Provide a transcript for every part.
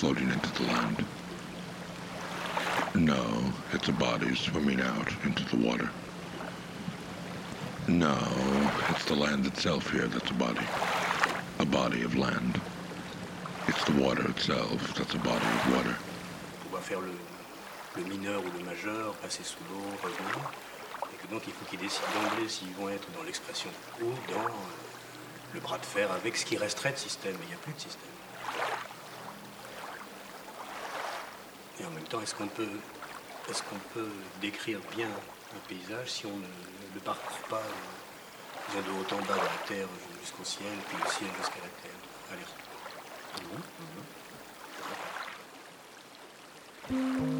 floating into the land. No, it's a body swimming out into the water. No, it's the land itself here that's a body. A body of land. It's the water itself that's a body of water. On va faire le, le mineur ou le majeur, passer sous l'eau, revenir. Et que donc il faut qu'ils décident d'emblée s'ils vont être dans l'expression ou dans euh, le bras de fer avec ce qui resterait de système. Mais il n'y a plus de système. Et en même temps, est-ce qu'on peut, qu'on peut décrire bien un paysage si on ne le parcourt pas euh, de haut en bas de la terre jusqu'au ciel, puis le ciel jusqu'à la terre Allez.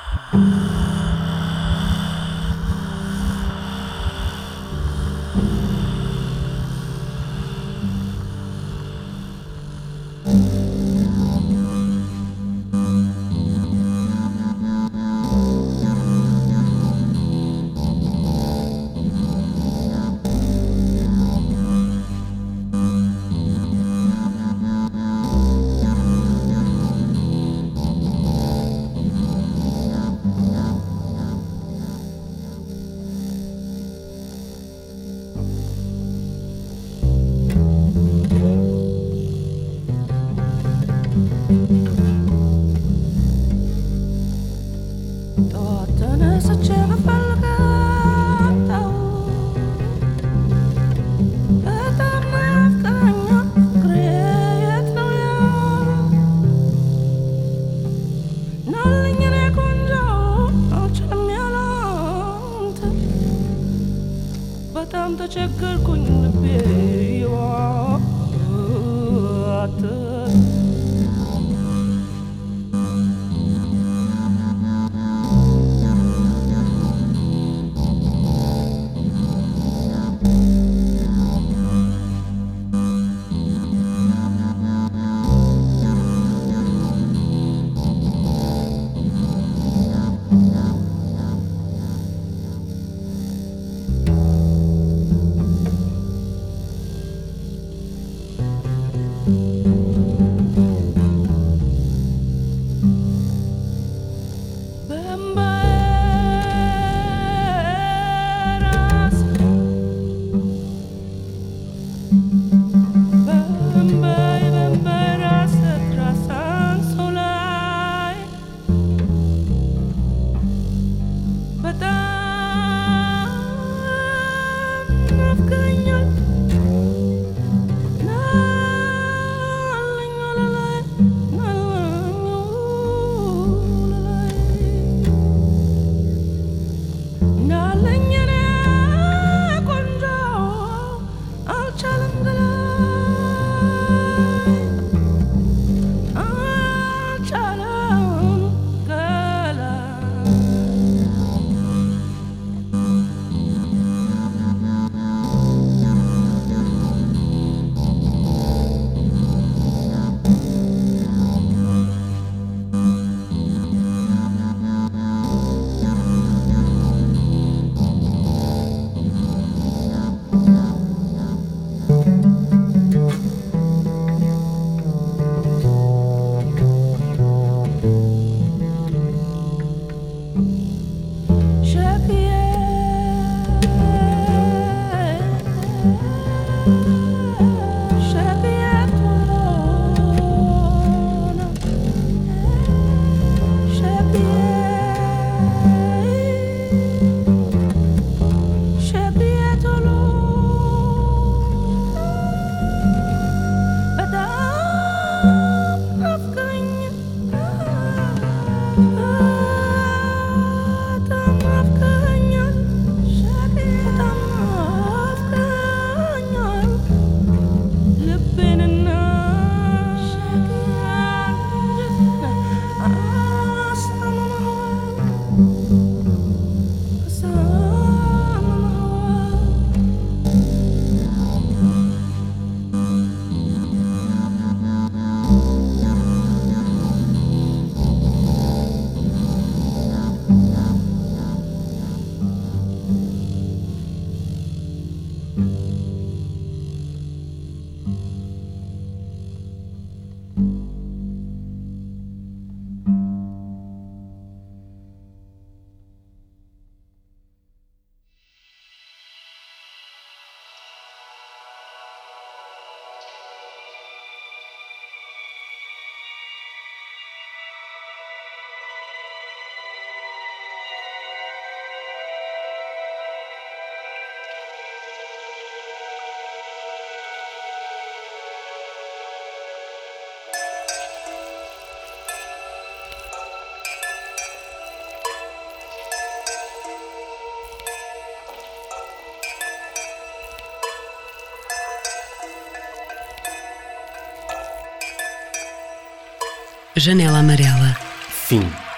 Janela Amarela. Fim.